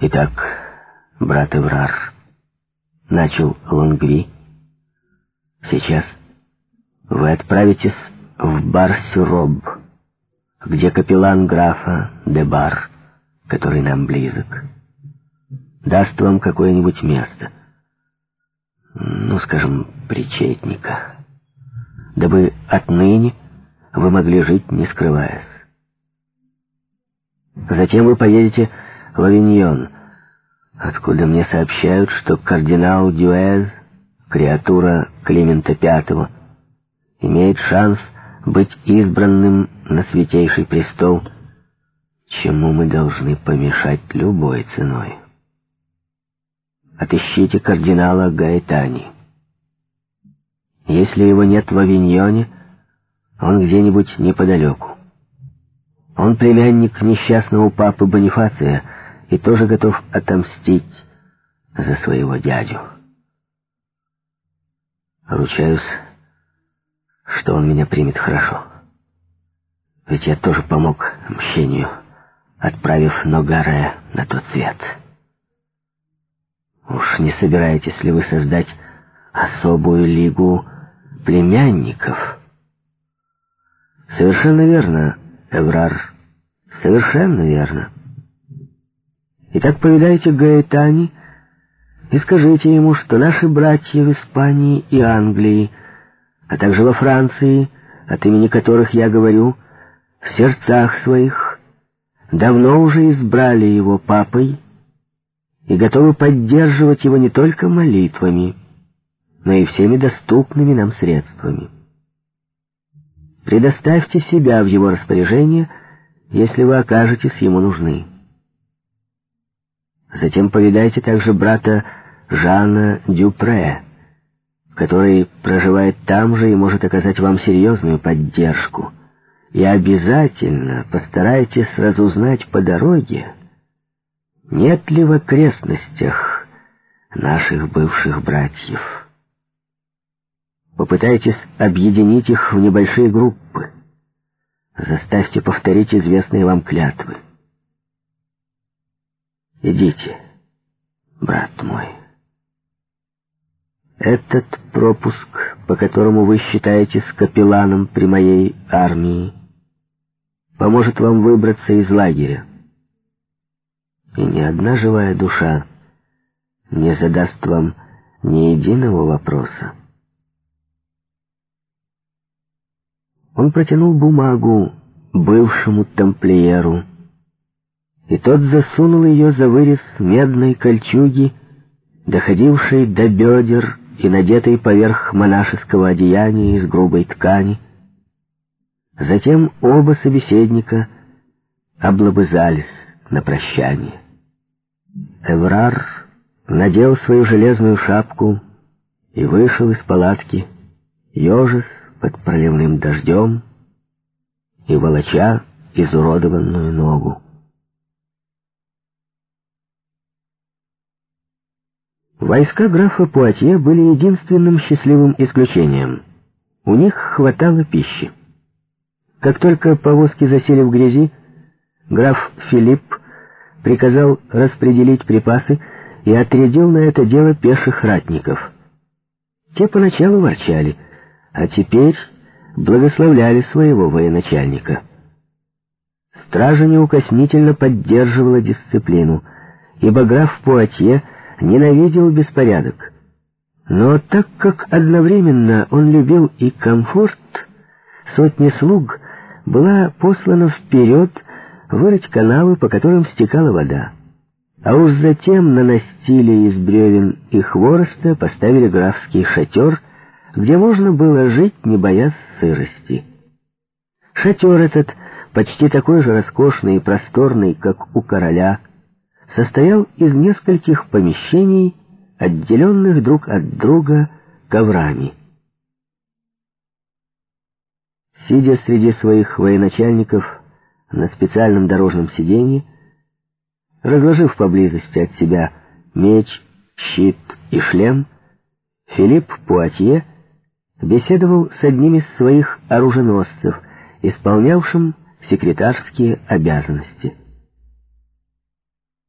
«Итак, брат Эврар», — начал Лонгри, — «сейчас вы отправитесь в Бар-Сюроб, где капеллан графа Дебар, который нам близок, даст вам какое-нибудь место, ну, скажем, причетника, дабы отныне вы могли жить, не скрываясь. Затем вы поедете в Авиньон, откуда мне сообщают, что кардинал Дюэз, креатура Климента V, имеет шанс быть избранным на святейший престол, чему мы должны помешать любой ценой. Отыщите кардинала Гаэтани. Если его нет в Авиньоне, он где-нибудь неподалеку. Он племянник несчастного папы Бонифация и тоже готов отомстить за своего дядю. Ручаюсь, что он меня примет хорошо. Ведь я тоже помог мщению, отправив Ногаре на тот свет. Уж не собираетесь ли вы создать особую лигу племянников? Совершенно верно, Эврар, совершенно верно. Итак, повидайте Гаэтани и скажите ему, что наши братья в Испании и Англии, а также во Франции, от имени которых я говорю, в сердцах своих давно уже избрали его папой и готовы поддерживать его не только молитвами, но и всеми доступными нам средствами. Предоставьте себя в его распоряжение, если вы окажетесь ему нужны. Затем повидайте также брата Жана Дюпре, который проживает там же и может оказать вам серьезную поддержку. И обязательно постарайтесь разузнать по дороге, нет ли в окрестностях наших бывших братьев. Попытайтесь объединить их в небольшие группы. Заставьте повторить известные вам клятвы. Идите, брат мой. Этот пропуск, по которому вы считаетесь капелланом при моей армии, поможет вам выбраться из лагеря. И ни одна живая душа не задаст вам ни единого вопроса. Он протянул бумагу бывшему тамплиеру, и тот засунул ее за вырез медной кольчуги, доходившей до бедер и надетой поверх монашеского одеяния из грубой ткани. Затем оба собеседника облобызались на прощание. Эврар надел свою железную шапку и вышел из палатки, ежес под проливным дождем и волоча изуродованную ногу. Войска графа Пуатье были единственным счастливым исключением. У них хватало пищи. Как только повозки засели в грязи, граф Филипп приказал распределить припасы и отрядил на это дело пеших ратников. Те поначалу ворчали — а теперь благословляли своего военачальника. Стража неукоснительно поддерживала дисциплину, ибо граф Пуатье ненавидел беспорядок. Но так как одновременно он любил и комфорт, сотни слуг была послана вперед вырыть канавы, по которым стекала вода. А уж затем на настиле из бревен и хвороста поставили графский шатер — где можно было жить, не боясь сырости. Шатер этот, почти такой же роскошный и просторный, как у короля, состоял из нескольких помещений, отделенных друг от друга коврами. Сидя среди своих военачальников на специальном дорожном сиденье, разложив поблизости от себя меч, щит и шлем, Филипп Пуатье беседовал с одним из своих оруженосцев, исполнявшим секретарские обязанности.